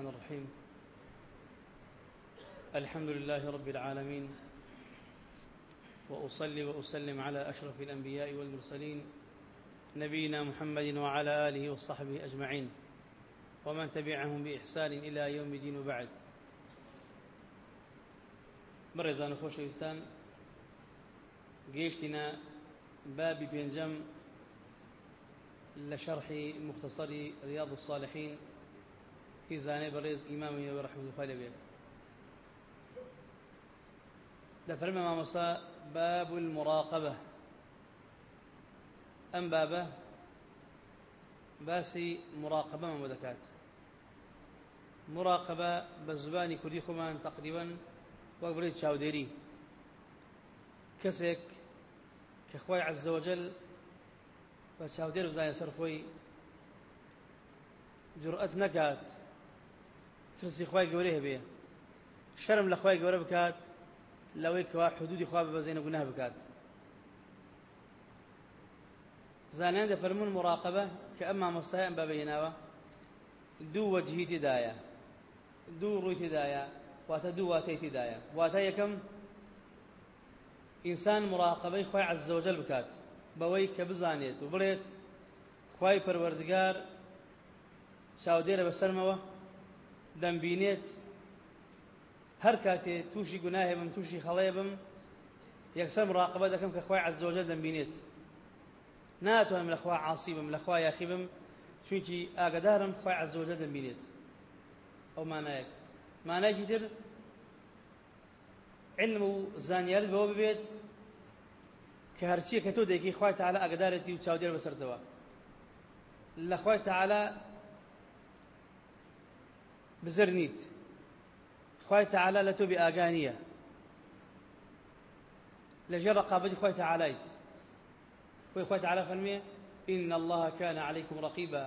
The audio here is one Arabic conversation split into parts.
الرحمن الرحيم. الحمد لله رب العالمين وأصلي وأسلم على أشرف الأنبياء والمرسلين نبينا محمد وعلى آله وصحبه أجمعين ومن تبعهم بإحسان إلى يوم الدين وبعد. بەڕێزان و خۆشەویستان گەیشتینە بابی پێنجەم لە شەرحی مختصری ریاض الصالحین هی زانەی بەڕێز ئیمامیەوە ڕەحمەت خوای لەبێت دەفەرمە مامۆستا باب المراقبة ئەم بابە باسی مراقبەمان بۆ دەکات مراقبە بە زبانی کوردی خۆمان تقریبا وەک بڵێت چاودێری کەسێک کە خۆی عز وجل بە چاودێر بزانێت ترسی خی گەورە هەبێ. شەرم لە خی گەورە بکات لەوەی کەوا حدودی خوا بەزێنە گوناه بکات. زانیان دەفەرمون مراقبە کە ئەم مامۆستای ئەم بەبێناوە دوو وەجهی تێدایە دوو ڕووی تێدایە واتە دوو واتەی تێدایە واتە یەکەم ئینسان مراقبەی خی عزەوجل بکات. بەوەی کە بزانێت و بڵێت خی پەروەردگار چاودێرە بەسەرمەوە دەمبینێت. هەر کاتێ تووشی گوناهێ بم تووشی خەڵەیە بم یەکسەر مراقبە دەکەم کە خۆی عزۆجە دەمبینێت. ناتوانم لەخوا عاسی بم لەخوا یاخی بم چونکی ئاگدارم خۆی عزۆجە دەمبینێت. ئەو مانایەک. مانایکی تر علم و زانیارت بەوە ببێت کە هەرچیە کە تۆ دەیکی خی تعالی ئاگدارێتی و چاودێر بەسەرتەوە. لە خی تعالی بزر نیت خی تعالی لە تۆ بێ ئاگانیە لەژێر ڕقابەتی خی تعالایت خۆی خی إن الله كان عليكم رقيبا.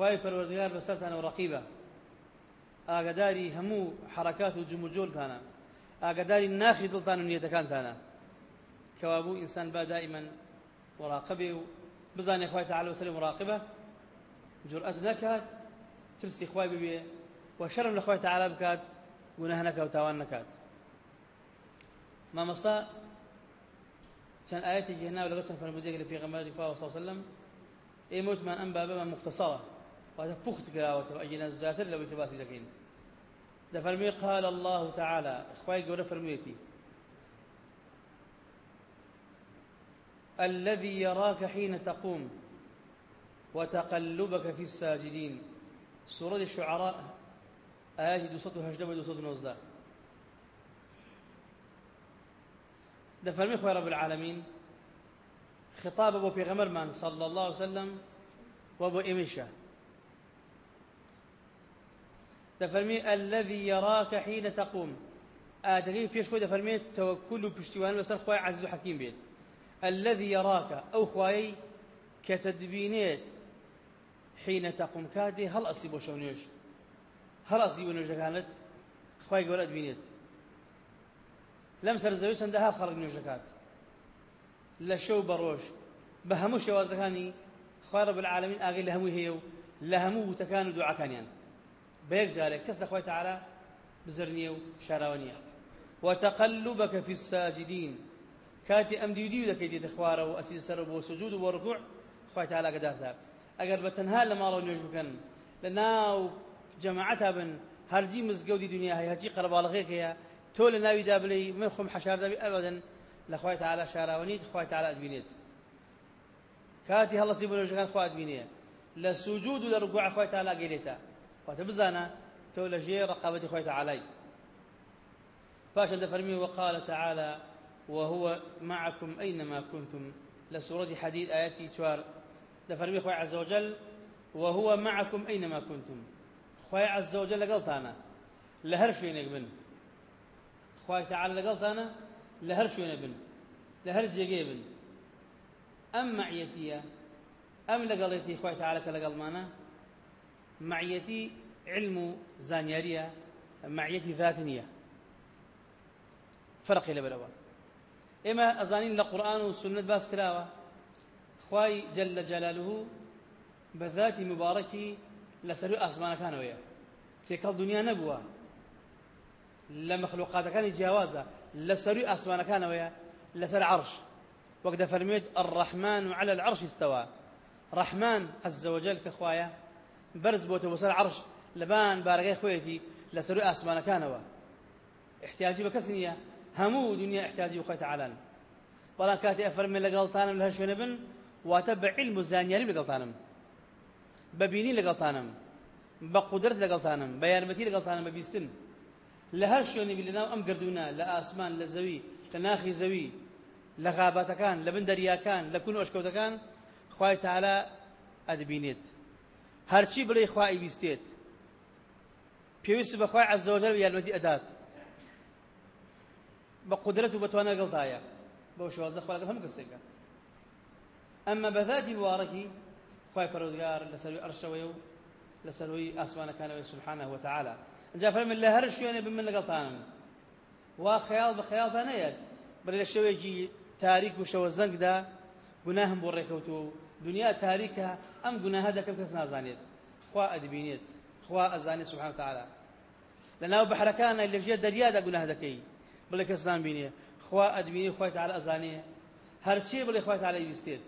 خواهي پروردگار بسرتان ورقيبا ئاگداری هەموو حرکات و جم و جۆلتانە ئاگداری ناخی دڵتان و نیەتەکانتانە کەوابوو ئینسان با دائما مراقبێ و بزانێ خی تعالی وسلم مراقبە جرأت نکات ترسی خوای ببێ و شەرم لە خۆی تعالی بکات گوناه نەکە و تاوان نەکات مامەستا چەند ئاەتێکی هێنا لەگەڵ چەند فەرمودێک لە پێغەمبەری خوا صلی وسلم. ئێمە وتمان ئەم بابەمان مختصرە واتە پوخت کراوەتەوە ئەگەنە زیاتر لەوەی کە باسی دەکەین دەفەرمێ قال الله تعالى. خوای گەورە فەرموویەتی الذي يراك حين تقوم وتقلبك في الساجدين. سورة الشعراء آيات دوسط هجدة ودوسط نوزدة. ده فرمي خوي رب العالمين خطاب أبو بيغمر من صلى الله عليه وسلم إمشة ده فرمي الذي يراك حين تقوم. آدمي فيش خوي ده فرمي توكل بشتوان بسر خوي عزيز حكيم بيت الذي يراك أو خواي كتدبينيت حين تقوم كادي هل أصيب شونيش هل أصيب نوجه كانت خواي قول أدبينيت لم سر زوج عندها خرج نوجه كات لا شو بروش. بهمو شوازكاني خواي رب العالمين آغي لهمو هيو. لهمو تكانوا دعا كانيان. بيك جارك كس لخواي تعالى بزرنيو شاراونيا. وتقلبك في الساجدين. کاتی ئەم دیودی دەکەی دێتە خوارەوە ئەچی سەر بۆ سجود و بۆ ڕکوع خی تعالا گەداردا ئەگەر بە لە لە جەماعەتا بن هەرجی مزگەوتی دنیا هەیە هەرچی قەرباڵغێک هەیە. تۆ لە ناویدا بڵێ من خۆم حەشاردەبی ئەبەدەن لە خی تعالا شاراوەنیت خی تعالا ئەدبینێت. کاتی هەڵەسی بۆ نوێژەکان خوا ئەدبینێ. لە سوجود و لە ڕکوع خی تعالا گەێتە واتە بزانە تۆ لە ژێر ڕقابەتی پاشە دەفەرمی وقال تعالى وهو معكم أينما كنتم لسورة حديد آياتي شوار دفرمي خوي عز وجل وهو معكم أينما كنتم خوي عز وجل قلتانا لهر شوينك بن خوي تعالى شوينك بن لهر جيجي بن أم معيتي أم لقليتي خوي تعالى كلقل مانا؟ معيتي علم زانيارية معيتي ذاتنية فرق إلى بلوان إما أزانين لقرآن والسنة باس كراوة. خواي جل جلاله بذات مباركي ويا. تلك الدنيا نبوة. لمخلوقات كان جوازة. لسر أسمان كان ويا. لسر عرش. وقد فرميت الرحمن على العرش استوى. رحمن عز وجل كخوايا برز بوتو بسر عرش. لبان بارغي خويتي. لسر أسمان كان ويا. احتياجي بكسنية. همو دنيا احتياجي بخوي تعالى بەڵام کاتی ئەفەرمێ لەگەڵتانم لە بە علم و زانیاری لەگەڵتانم بە بینی لەگەڵتانم بە قدرت لەگەڵتانم بە یارمەتی لەگەڵتانم بە بیستن. لە هەر شوێنی لەناو ئەم گردونە لە ئاسمان لە زەوی لە ناخی زەوی لە غابەتەکان لە بن دەریاکان لە کون ئۆشکەوتەکان خوای تەعالا ئەدبینێت. هەرچی بڵێ خوای بیستێت. پێویست بەخوای عەزەوەجەل یارمەتی ئەدات. بە قدرت و بەتوانە گەڵتایە. بۆ شوازە خۆلەکە هەموو کەسێکە. ئەمە بەذاتی وارەکی خی پەرۆدگار لەسەروی ئەرشەوەی و لەسەروی ئاسمانەکانەوەی سبحانه وتعالى اینجا فەرمن لە هەر شوێنێ بمن لەگەڵتانم وا خەیاڵ بە خەیاڵتان نەیەت بەڵێ لە شەوێکی تاریک و شەوە زەنگدا گوناهم بۆ ڕێکەوتووە و دنیا تاریکە ئەم گوناها دەکەم کەس نازانێت. خوا ئەدبینێت خوا ئەزانێت سبحانه وتعالى لەناو بەحرەکانە لەژێر دەریادا گوناه دەکەی. بڵێ کەس نامبینێ خوا ئەدبینی خۆی تعالى ئەزانێ هەرچی بڵێ خۆی تعالى ویستێت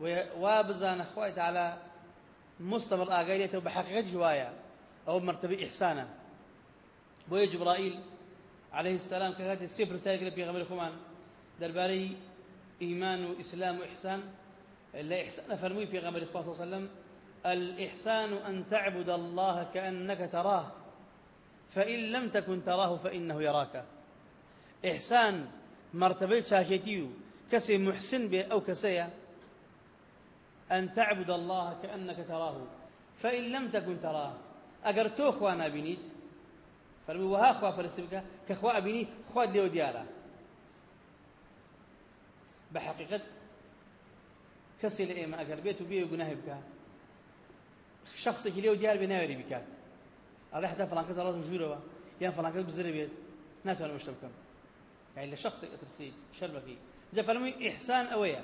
وا بزانە خۆی تعالى مستمر ئاگایێتەوە بە حقیقەت جوایە ئەو مرتبە ئیحسانە بۆیە جبرائیل عليه السلام کە کاتی سێ پرسیارێک لە پێغەمبەری خۆمان دەربارەی ئیمان و ئیسلام و ئیحسان لا إحسان فرمي في غمر صلى الله عليه وسلم. الإحسان أن تعبد الله كأنك تراه. فإن لم تكن تراه فإنه يراك. إحسان مرتبة شاكيتيو كسي محسن به أو كسيا. أن تعبد الله كأنك تراه. فإن لم تكن تراه أجر تو خوانا بنيت فرمي وها خوا فرسبك كخوا بني خوا ديو ديالا بحقيقة كسي لإيما أجر بيتو بيه جناه بك شخصك ليو ديار بناوري بكات الله حتى فلان كذا الله جوروا يا فلان كذا بزر بيت ناتو أنا مشتبكم يعني لشخص ترسي شربكي جا فرمي إحسان أويا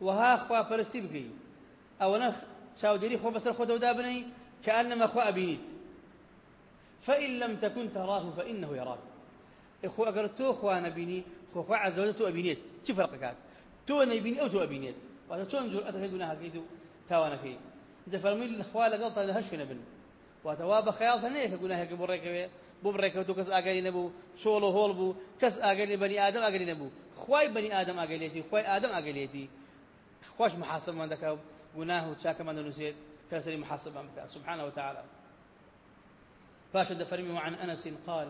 وها خوا پرستی بکەی. ئەوەنە چاودێری خۆ بەسەر خۆتەوە دابنەی كأنما خوا أبينيت فإن لم تكن تراه فإنه يراك إخو أقر تو خوا نبيني خو خوا عز وجل تو چی فرقك تو نبيني أو تو أبينيت وهذا چۆن جور أتك گناه كيدو تاوانا كي جا فرمي الخوا لقلت لهش نبن واتوا بخيال ثانية كگناه كبرك بۆ بڕێکەوتو کەس ئاگەری نەبوو. چۆڵ و هۆڵ بوو. کەس ئاگەری بەنی ئادەم ئاگەری نەبوو. خی بەنی ئادەم ئاگەلێتی خی ئادەم ئاگەلێتی خوش محاسبمان دەکا گوناه و چاکەمان دەنووسێت كسر محاسبة بك سبحانه وتعالى فاشد دفرمي عن أنس قال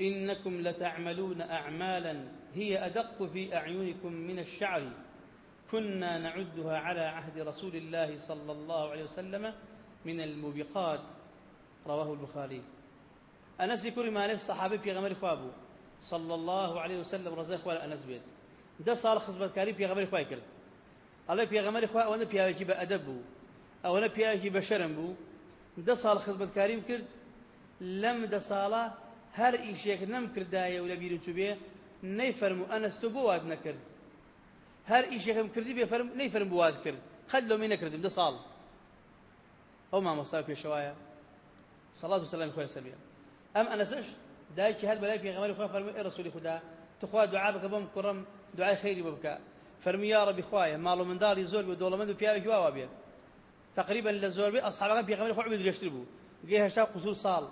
إنكم لتعملون أعمالا هي أدق في أعينكم من الشعر. كنا نعدها على عهد رسول الله صلى الله عليه وسلم من الموبقات. رواه البخاري أنس كل مالك صحابي في غمر خوابو صلى الله عليه وسلم رزاق ولا أنس بيت ده صار خصبة كاري في غمر الله في غمر خوا وأنا بياجي بأدب أو أنا بياجي بشرم بو ده صار خصبة كريم كرد لم ده صالة هر إيشيك نم كردايا ولا بيرن شبيه نيفرمو أنس تبواد نكرد هر إيشيك هم كردي بيفرم نيفرم بواد كرد خلوا مين كردم ده صال أو ما مصاب في شوايا صلاة وسلام خويا سبيل ئەم ئەنەسش دایکی هەر بەلای پێغەمبەری خوا فەرمی ئێ ڕسوولی خدا تخوا دوعا بکە بۆم کوڕم دوعای خەیری بۆ بکە. فەرمی یا ڕەبی خوایە ماڵ و منداڵی زۆر بێ دۆڵەمەند و پیاوێکی واوا بێت تقریبا لە زۆربەی ئەصحابەکان پێغەمبەری خوا عبد درێژتر بوو. گەی هەشتا قوسور ساڵ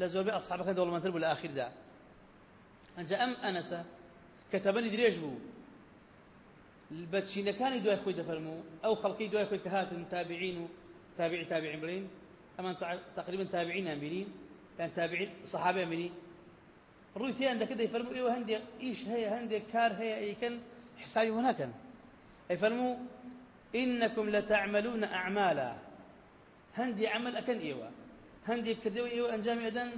لە زۆربەی ئەصحابەکان دەوڵەمەندتر بوو لە ئاخردا ئەنجا ئەم ئەنەسە کە تەبەنی درێژ بوو. بەچینەکانی دوای خۆی دەفەرموو ئەو خەڵکی دوای خۆی کە هاتن تابعین و تابعی تابعین بڵین ئەمان تقریبا تابعین بینین يعني تابعين صحابة مني رويتي عندك كده يفرموا إيه وهندي إيش هي هندي كار هي أي حسابي هناك. أي فرموا إنكم لتعملون أعمالا. هندي عمل أكن إيوة هندي كردوي إيوة أنجام أدن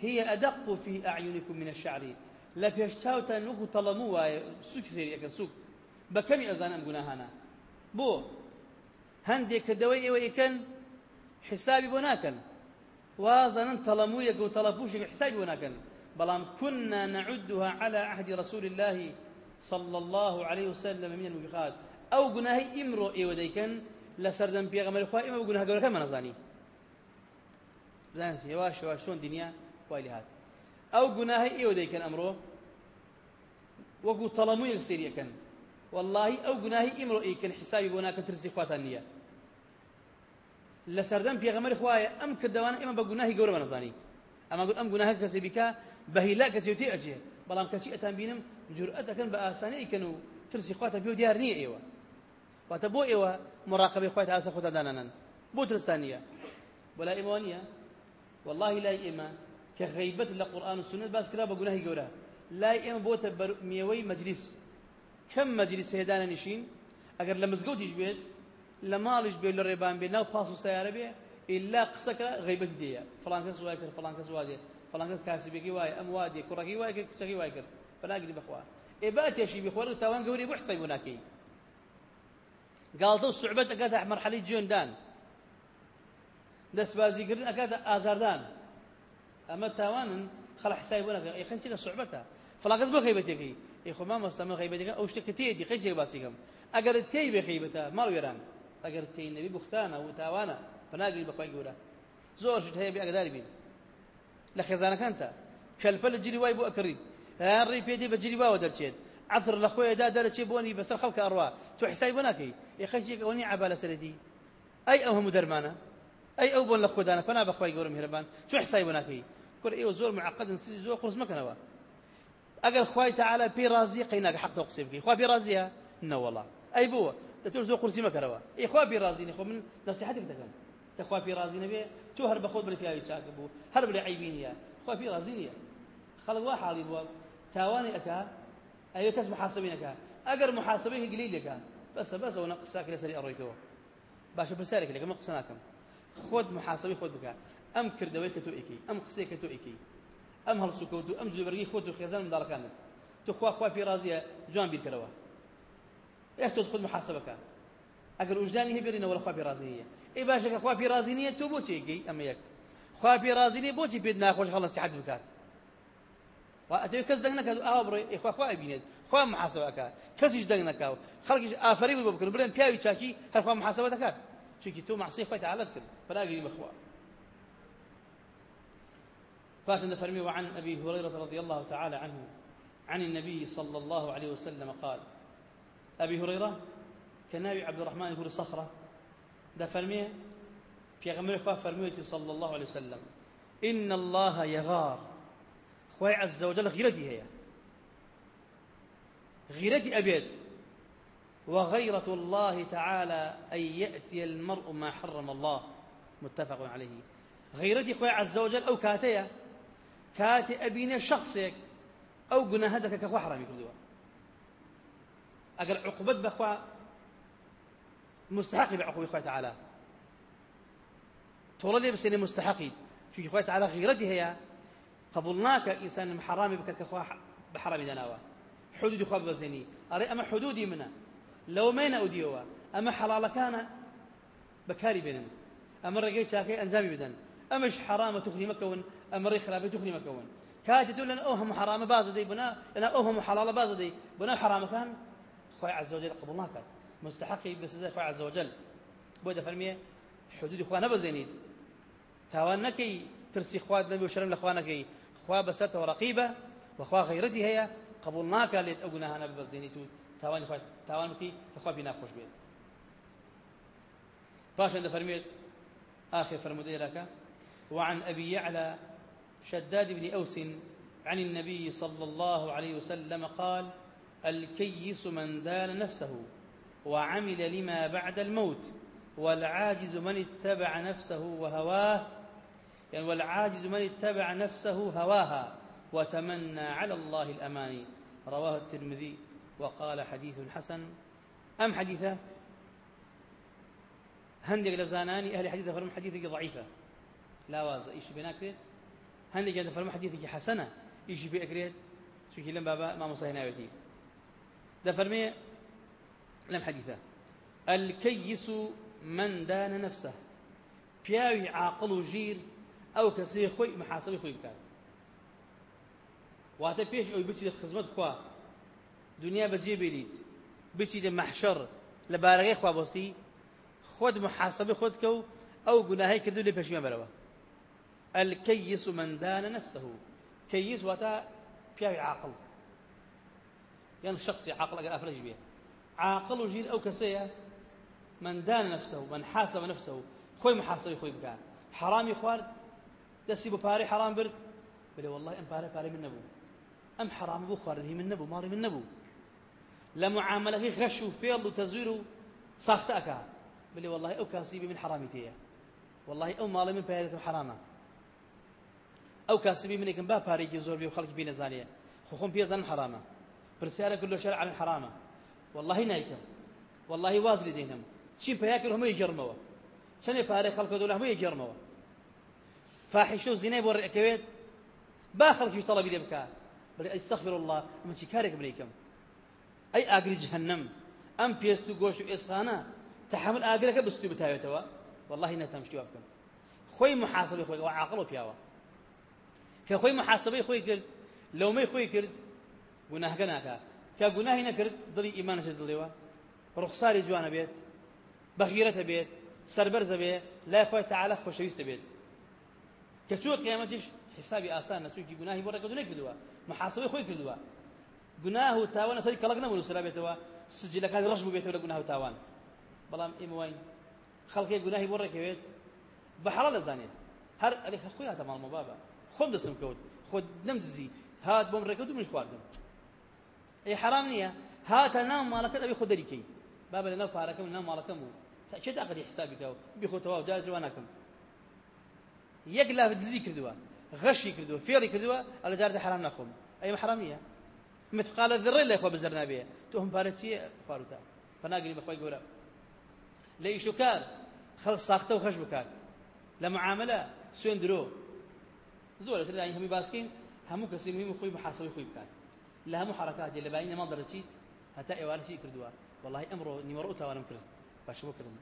هي أدق في أعينكم من الشعر. لا پێشتاوتان وەکو تەڵەموو وایە سوک سێری ئەەکەن سوک بە کەمی ئەزانم گوناهانە بۆ هەندێک کردەوەی ئێوە ئەکەن حسابی بۆ ناکەن وازانن تەڵەموویەک و تەڵەپوشێک حسابی بۆ ناکەن بەڵام كنا نعدها على عهد رسول الله صلى الله عليه وسلم من الموبقات ئەو گوناهی ئیمڕۆ ئێوە دەیکەن لە سەردەم پێغەمەری خوا ئێمە گوناها گەورەکەمان نەزانی بزانێت هێوا شێوا شۆن دنیا وای لێ هات ئەو گوناهی ئێوە دەیکەن ئەمڕۆ وەکو تەڵەموویەک سێریەکەن واللهی ئەو گوناهی ئیمڕۆ ئیکەن حسابی بۆ ناکە ترسی خواتان نییە لە سەردەم پێغەمەری خوایە ئەم کردوانە ئێمە بە گوناهی گەورە بەنەزانی ئەمە گوت ئەم گوناهە کەسێ بیکە بە هیلا کەسێ تێ ئەچێ بەڵام کەچی ئەتان بینم جورئەت دەکەن بە ئاسانی ئیکەن و ترسی خواتە پێ و دیار نییە ئێوە واتە بۆ ئێوە مراقبەی خوای تاسە خۆتان دانانن بۆ ترستان نییە بەلا ئێوە نییە والله لای ئێمە کە غیبەت لە قورآن و سنت باس کرا بە گوناهی گەورە لای ئێمە بۆتە میێوەی مەجلیس کەم مەجلیس هێدانە نشین ئەگەر لە مزگەوتیش بێت لە ماڵیش بێت ناو پاس و سیارە بێ ئللا قسەکە غیبەتی دەیە فڵان کەس وای کرد فڵان کەس وادێ فڵان کەس کاسبێکی وایە ئەم وادێ کوڕەکەی وای کرد کچەکەی وای بەلاگری بخوا ئێ با تێشی بخوارە تاوان گەوری بۆ حسای بۆ ناکەی گاڵتە و سوعبەت ئەکاتە مەرحەلەی جوێندان دەستبازیکردن ئەکاتە ئازاردان ئەمە تاوانن خەڵ حسای بۆ نەکە ئەی خەنچێکە سوعبەتە فڵاکەس بۆ غیبەتێکی ئەی خۆ مام مەستەمە غیبەتەکە ئەو شتێکە تێدی خەنچێک باسیکەم ئەگەر تێی بێ غیبەتە ماڵ وێران ئەگەر تێی نەبی بوختانە و تاوانە فناگری بەخوای گەورە زۆر شت هەیە بێ ئەگەداری بین لە خێزانەکانتە کەلپە لە جیری هیان ڕێی پێدی بە جیری واوە دەرچێت. عطر لە خۆیدا دەرەچێ بۆنی بەسەر خەڵکە ئەڕوا تۆ حسای بۆ ناکەی. ئێ خەچێک ئەوەنی عبا لە سەرەتی. ئەی ئەو هەموو دەرمانە. ئەی ئەو بۆن لە خۆدانە پەنا بەخوای گەورە میهرەبان چۆ حسای بۆ ناکەی. كل إيه زور معقد نسي زور قرص مكنوا أقل خواي تعالى بي رازي حق توقسي بكي خوا بي رازيها نو والله أي بوا تقول زور قرصي مكنوا إيه خوا بي رازي خو من نصيحتك تكلم تخوا بي رازي نبي تو هرب خود بلي فيها يتشاك بو هرب لي عيبينيا خوا بي رازينيا خلق واحد تاواني أكا أيوة كاس محاسبين أكا أقر محاسبين قليل لك بس بس ونقصاك لسري أرويتوه. باشا بسالك لك ما قصناكم خود محاسبي خود بك ئەم کردەوەی کە تۆ ئیکەی ئەم قسەی کە تۆ ئیکەی ئەم هەڵسوکەوت و ئەم جوبەرگی خۆت و خێزان منداڵەکانت تو خوا پێ ڕازیە جوان بیرکەرەوە ئێ تۆ خود محاسبەکە ئەگەر وجدانی هەیە بێرینەوە لە خوا ڕازی نییە ئێ باشەکە خوا نییە تۆ بۆچی ئیکەی ئەمە یەک خوا ڕازی نییە بۆچی پێت ناخۆش هەڵ نەسیحەت بکات ئەتەوێ کەس دەنگ نەکات ئاوا بڕێ ئێخوا خوا بینێت خوا محاسبەکە کەسیش دەنگ نەکاو خەڵکیش ئافری بوو بکرد بڵێن پیاوی چاکی هەرخوا محاسبە دەکات چونکی تۆ معسی خۆی تعالەت کرد بەلاگری بەخوا فاشن فرمي وعن أبي هريرة رضي الله تعالى عنه عن النبي صلى الله عليه وسلم قال أبي هريرة كنابي عبد الرحمن يقول صخرة. ده فرمي في غمر فرميتي صلى الله عليه وسلم إن الله يغار. خواه عز وجل غيرتي هي. غيرتي أبيد وغيرة الله تعالى أن يأتي المرء ما حرم الله. متفق عليه. غيرتي خواه عز وجل أو كاتية. کاتێ ئەبینێ شخصێک ئەو گوناهە دەکە کە خوا حرامی کردووە ئەگەر عقوبەت بەخوا مستحقی بعقوبة خواه تعالى تۆڵە لێ بسێنێ مستحقی چونکی خواه تعالى غیرەتی هەیە قبول ناکە ئینسان حرامی بکات کە خوا بحرامی دەناوە حدودی خوا ببەزێنی ئەڕێ ئەمە حدودی منە لەو مێنە ئەودیەوە ئەمە حەڵاڵەکانە بەکاری بێنن ئەمە ڕێگەی چاکەی ئەنجامی بدەن ئەمەش حرامە توخنی مەکەون ئەمەڕی خراپی توخنی مەکەون کاتی تو لەن ئەو باز دەی بنا. لەنا ئەو هەموو حەڵاڵە باز دەی بنا حرامەکان عز وجل قبول ناکات مستحقی بسزای خۆی عز وجل. بۆ دەفەرمێ حدودی خوا نەبەزێنیت نەکەی ترسی خوات نەبی و شەرم لە خوا نەکەی خوا بەسەرتەوە ڕەقیبە وخوا غیرەتی هەیە قبول ناکات لێت ئەو گوناهانە ببەزێنیت و تاوانی خوا تاوان کە خوا بی ناخۆش بێت پاشان دەفەرمێت آخر فرمودەی لەکە وعن أبي يعلى شداد بن أوس عن النبي صلى الله عليه وسلم قال الكيس من دان نفسه وعمل لما بعد الموت والعاجز من اتبع نفسه وهواه يعني والعاجز من اتبع نفسه هواها وتمنى على الله الأماني رواه الترمذي وقال حديث حسن. أم حديثة؟ هندق لزاناني أهل حديث فرم حديثك ضعيفة. لا واز إيش بناكريت هندق فرم حديثك حسنة. إيش بأكريت شو لم بابا؟ ما مصينا يوتي ده فرمي لم حديثة. الكيس من دان نفسه. پیاوی عاقل ژیر ئەو کەسەی خۆی محاسبی خۆی بکات. واتە پێش ئەوی بچی لە خزمەت خوا دنیا بەجێ بێریت بچی لە مەحشەڕ لە بارەکەی خوابۆستی خۆت محاسبی خۆت کە و ئەو گوناهی کردو لێ بەرەوە. الكيس من دان نفسه. كيس واتا پیاوی عاقل. يعني شخصي عاقل أقل أفرج به عاقل وجيل أو كسية من دان نفسه من حاسب نفسه. خوي محاسبي خوي بكان حرامي خوارد دسي بباري حرام برد. بلي والله ام باري باري من نبو ام حرام بو خوارد هي من نبو مالي من نبو لمعامله غش وفيل وتزوير صاخت اكا بلي والله أو كاسبي من حرامتي والله أو مالي من باري حرامه أو كاسبي من كم با باري زور بي وخلق بين زانيه خو بيزن حرامه برساله كله شرع من حرامه والله نايكم والله وازلي دينهم شي هم يجرموا چەندێ پارەی خەڵکە دەولا هەموو یەکێڕمەوە فاحشە و زینەی بۆ ڕێکەوێت؟ با خەڵکیش تەڵەبی لێ بکات بڵێ ئەستەغفر الله ئەمە چی کارێکم لێکەم ئەی ئاگری جهنم ئەم پێست و گۆشت و ئێسخانە تحمل ئاگرەکە بستوی بتاوێتەوە؟ والله نەتەم شتیوا بکەم. خۆی محاسبەی خۆی ئەوە عاقڵ و پیاوە. کە خۆی محاسبەی خۆی کرد لەومەی خۆی کرد گوناهەکە ناکات کە گوناهی نەکرد دڵی ئیمانەش دڵێوە. ڕوخساری جوانە بێت بەخیرەتە بێت سربەرزە بێ لای خۆی تعالە خۆشەویستە بێت. کە چوە قیامەتیش حسابی ئاسان نەچووکی گوناهی بۆ ڕێکەدونێک کردووە محاسبەی خۆی کردووە. گوناه و تاوانە سەری کەڵک نەبوون سرا بێتەوە سجلەکانی ڕەش بوو بێتەوە لە گوناه و تاوان. بەڵام ئێمە واین خەڵکی گوناهی بۆ ڕێکەوێت بە حەڵە دەزانێت. هەر ئەلێ خۆی هاتە ماڵمە بابە خۆم دەسم کەوت خۆ نەمدزی هات بۆم و خواردم. ئەی حرام نییە هاتە ناو ماڵەکەت ئەوی خۆ دەریکەی. بابە لە ناو پارەکەم ناو ماڵەکەم بوو چێت ئەقدی حسابی کەەوە بخۆتەوە جار جوان ناکەم یەک لا دزی کردووە غەشی کردووە فێڵی کردووە ئەلە جاردا حرام ئەیمە حرام نییە مثقال ذرە لە خۆ بزەر نابێ تۆ هم پارە چیە خواروتە پەناگری بەخوای گەورە لە ئیش و کار خەڵ ساختە و خەش بکات لە معاملە سوێن درۆ زۆر تر لای هەمی باسکەین هەموو کەسی مهم خۆی محاسبەی خۆی بکات لە هەموو حرکاتی لە باینە ماڵ دەرەچیت هەتا ئێوارەی کردووە والله ئەمڕۆ نیوەڕۆ تاوانم کرد باشە بۆ کردم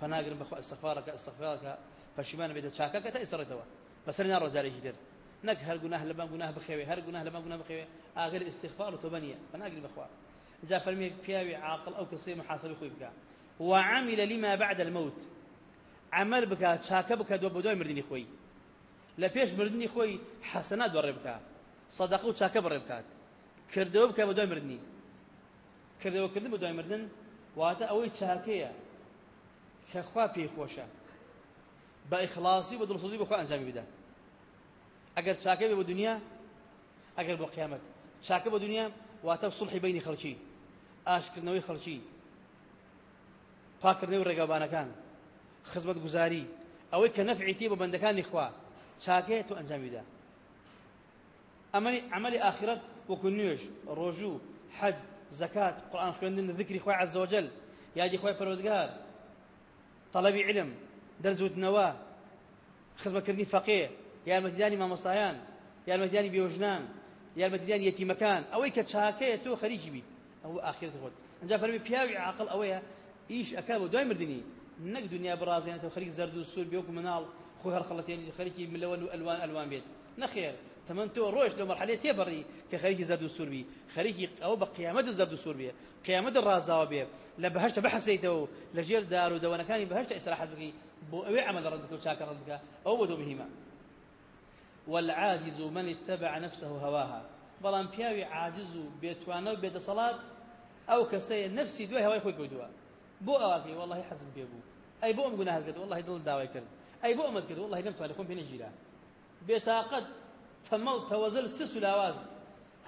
پەناگرم بەخوا ئەستەغفارەکە ئەستەغفارەکە پەشیمانە بێتەوە چاکەکە تا ئیسڕێتەوە بەسەر ناڕۆ جارێکی تر نەک هەر گوناه لە بەم گوناه بخێوێ هەر گوناه لە بەم گوناه بخێوێ ئاغر استغفار و تۆبە نییە پەناگری بەخوا جا فەرمی پیاوی عاقل ئەو کەسەی محاسبی خۆی بکە وعمل لما بعد الموت. عمل بکە چاکە بکە دو بۆ دوای مردنی خۆی لە پێش مردنی خۆی حەسەنات بەڕێ بکە سەدەقە و چاکە بەڕێ بکات کردەوە بکە بە دوای مردنی. کردەوەکردن بە دوای مردن. واتە ئەوەی چاکەیە کە خوا پێی خۆشە بە ئیخلاصی بە دڵسۆزی بەخوا ئەنجامی بدە ئەگەر چاکە بێ بە دنیا ئەگەر بۆ قیامەت چاکە بە دنیا واتە سڵحی بینی خەڵکی ئاشکردنەوەی خەڵکی پاکردنەوەی ڕێگابانەکان خزمەت گوزاری ئەوەی کە نەفعیتی بە بەندەکانی خوا چاکەیە تۆ ئەنجامی بدە ئەمەنی عملی ئاخرەت وەکو نوێژ ڕۆژوو حەج زەکات قورآن خوێندن ذکری خۆی عەزە وەجەل یادی علم. دەرزوتنەوە. خزمەتکردنی فەقێ یارمەتیدانی مامۆستایان یارمەتیدانی بێوژنان یارمەتیدانی یەتیمەکان ئەوەی کە چاکەیە تۆ خەریکی بیت ئەوە ئاخرەت خۆت. ئەنجا فەرمی پیاوی عاقڵ ئەوەیە ئیش ئەکا بۆ دوای مردنی نەک دنیا بڕازێنێتەوە خەریک زەرد و سوور بێوەکو مناڵ خۆ هەر خەڵەتێنی خەریکی ملەوەن و ئەلوان ئەلوان بێت. نەخێر. تمن تو روش لو مرحلة تبري كخريج زاد السوربي خريج أو بقيامه زاد السوربي قيامه الرازاوه بي لبهشت بحسيته لجيل دار ودوانا كان بهشت استراحه بقي بو عمل ردك وشاكر ردك أو بدو بهما والعاجز من اتبع نفسه هواها. بلان بياوي عاجز بيتوانا بيد صلاة. أو كسي نفسي دوي هواي خوي كودوا بو أواكي والله حزم بيبو. أي بو أم قناها والله دل داوي كرد. أي بو أمد كرد والله نمت على خون بين الجيران. بطاقه فمەڵ تەوەزل سس و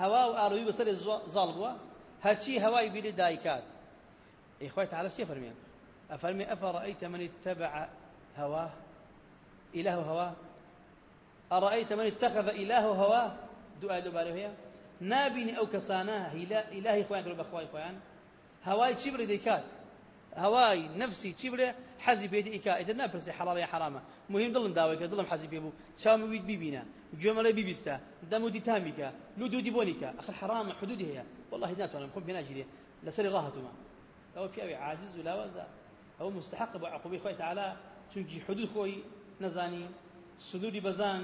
هەوا و ئاڕووی بەسەر زاڵ بووە هەچی هەوای بیری دایکات. ئیخوای تعالى چی فەرمێن ئەفەرمێ ئەفەڕەئیتە من اتبع هواه إله هواه أرأيت من اتخذ إله هواه دعاء دوباره هي نابيني أو كساناها إلهي خوان قالوا بأخوائي خوان. هواي شبر ديكات هەوای نفسی چی بڵێ حەزی پێێتی ئیکا ئیتر ناپرسی حەڵاڵی حرامە. مهم دڵم کە دڵم حەزی پێ بوو. چاومەویت بیبینە. گوێمەڵی بیبیستە. دەم و دیتامیکە لو دوودی بۆنیکە ئەخر حرامە حدودی هەیە. والله ناتوانم خۆم پێ ناگیرێ. لەسەری ڕاهەتومە ئەوە پیاوی عاجز و لاوەزە ئەوە مستحق بە عقوبەی خۆی تعالی. چونکی حدود خۆی نەزانی. سدودی بەزان.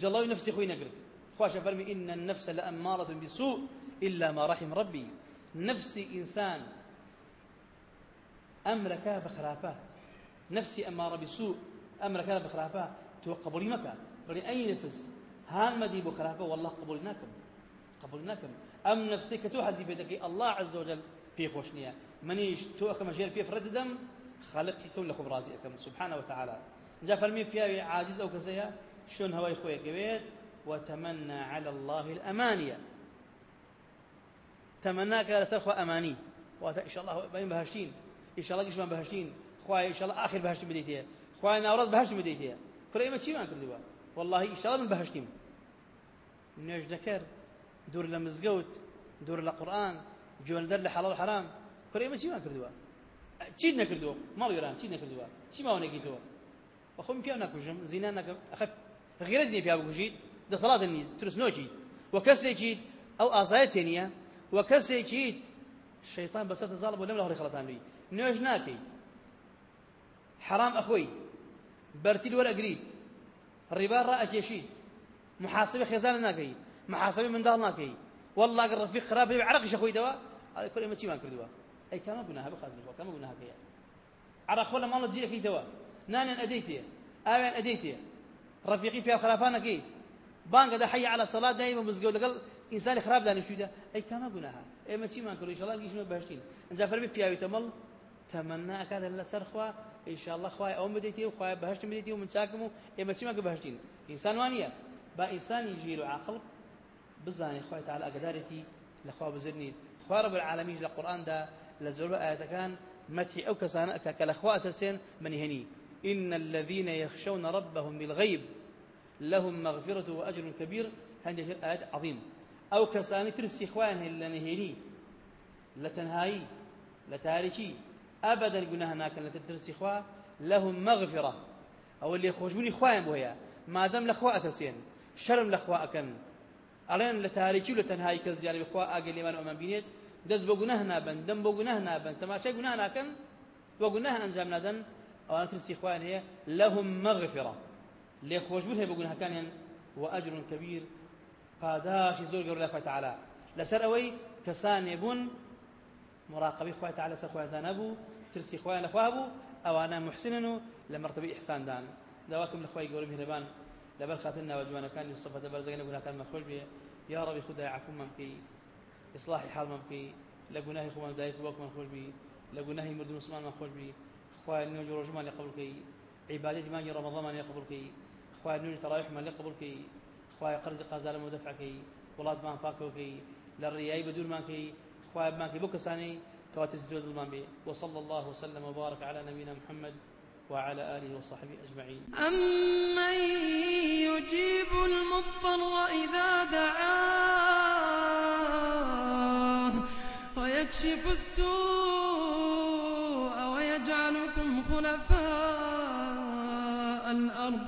جەڵاوی نفسی خۆی نەگرت. خواشە فەرمی إن النفس لأمارة بسوء إلا ما رحم ربي. نفسي إنسان أمرك بخرافة نفسي أمارة بسوء أمرك بخرافة قبولي مكة بلي أي نفس؟ هان مدي بخرافة والله قبولناكم. قبولناكم. أم نفسك تو حزي بيدك؟ الله عز وجل في خوشنيا منيش أخي مجير في فرد دم خالق كل خب رازي أكم سبحانه وتعالى. جاء فرمي في عاجز أو كسيا شون هواي خويا كبير وتمنى على الله الأمانية. تمناك لسرخ أماني. وإن شاء الله بين بهشتين. بهشتين خواهي إن شاء الله آخر خواهي ناورد بهشتين بديتها كل چی مان کردووە والله إن شاء الله من بهشتیم نوێژ دەکرد دوور لە مزگەوت دوور لە قورآن جوێن دەر لە حەڵال حرام. کڕ ئێمە چیمان کردووە چیت نەکردووە ماڵ گەران چی نەکردووە چی ماوەنێکیتەوە بەخۆم پیا نەکوژم زینا نەکەم غیرەت نیە پیا بکوژیت دەسەڵاتە نی ترسنۆکیت و کەسێکیت ئەو ئازایەت تێنیە و کەسێکیت شەیطان بەسەر تەزاڵ بۆ لەم لە هەڵی خەڵەتانوی نوێژ ناکەی. حرام ئەخۆی. بەرتیل وەرەگریت ڕیبا ڕائەکێشیت محاسبە خێزانە ناکەی. محاسبە منداڵ ناکەی. والله ئەگەر ڕەفیق خراپ بێ عرەقیشە خۆیتەوە ئەڵێ کۆر ئێمە چیمان کردووە؟ ئەی کامە گوناها بخاتن بۆ کامە گوناهەکەیە عرەخۆ لە ماڵت جیرەکەیتەوە نانیان ئەدەیتێ ئاویان ئەدەیتێ ڕەفیقی پیا خراپانەکەیت بانگەدا حي على الصلاة دائما مزگەوت لەگەڵ ئینسانی خراپ دانیشتویدا ئەی کامە گوناها ئێمە چیمان کردو؟ ئینشاءالله گیشمە بەهشتین. ئەنجا فەرمی پیاوی تەمەڵ. تەمەنا ئەکاتە لەسەر خوا ئینشاءالله خوای ئەو بدەیتێ و خوای بەهشت بدەیتێ و من چاکم و ئێمە چیمان کە بەهشتین ئینسان وانە با ئینسانی ژیر و عاقڵ بزانێ خوای تعالی ئەگەدارێتی خوا رب العالمین لە قورئاندا لە زۆر ئاەتەکان مدحی ئەو کەسانە ئەکا کە لەخوا إن الذين يخشون ربهم بالغيب لهم مغفرة وأجر كبير. هذه آيات عظيم. أو كساني ترسي لتنهاي أبدا قلناها ناكن لتدرسي إخوان لهم مغفرة. أو اللي يخرجوني إخوان بوهيا ما دام لأخوة أترسين. شرم لأخوة أكن. ألين لتاريكي ولتنهاي كزياني بإخوة أقل لمن أمان بينيت. دز بقناه نابن دم بقناه نابن. تماشى قناه ناكن. وقناه أنجام نادن. أو أنا ترسي إخوان هي لهم مغفرة. لێ خۆشببوون هەیە بگونەکانیان وأجر كبير. لە خۆی تعالی لەسەر ئەوەی کەسانێ بوون مراقبی خۆی تعالی سەر خۆیان نەبوو ترسی خۆیان لەخوا بوو ئەوانە محسنن و لە مرتبەی ئیحساندان داواکەم لە خۆی گەورە میهرەبان لەبەر خاتر ناوە جوانەکانی و سەفەتە بەرزەکە لە گوناهەکانمان خۆش بێ یا ڕەبی خدای عفومان بکەی إصلاحی حالمان بکەی لە گوناهی خۆمان دایک وەکمان خۆش بی لە گوناهی مردم مسلمانمان خۆش بی خوای نوێژ ڕۆژمان لێ قبول بکەی عیبادەتی مانگی ڕەمەضانمان لێ قبول بکەی خوای نوێژ تەڕاویحمان لێ قبول بکەی خوای قەرزی قازانەمە دەفعکەی وڵاتمان پاکەوەکەی لە ڕێیایی بە دوورمانکەی بۆ کەسانی کەواتە زیۆ دڵمان بێ وصلى الله وسلم وبارك على نبينا محمد وعلى آله وصحبه أجمعين. أمن يجيب المضطر إذا دعاه ويكشف السوء ويجعلكم خلفاء الأرض.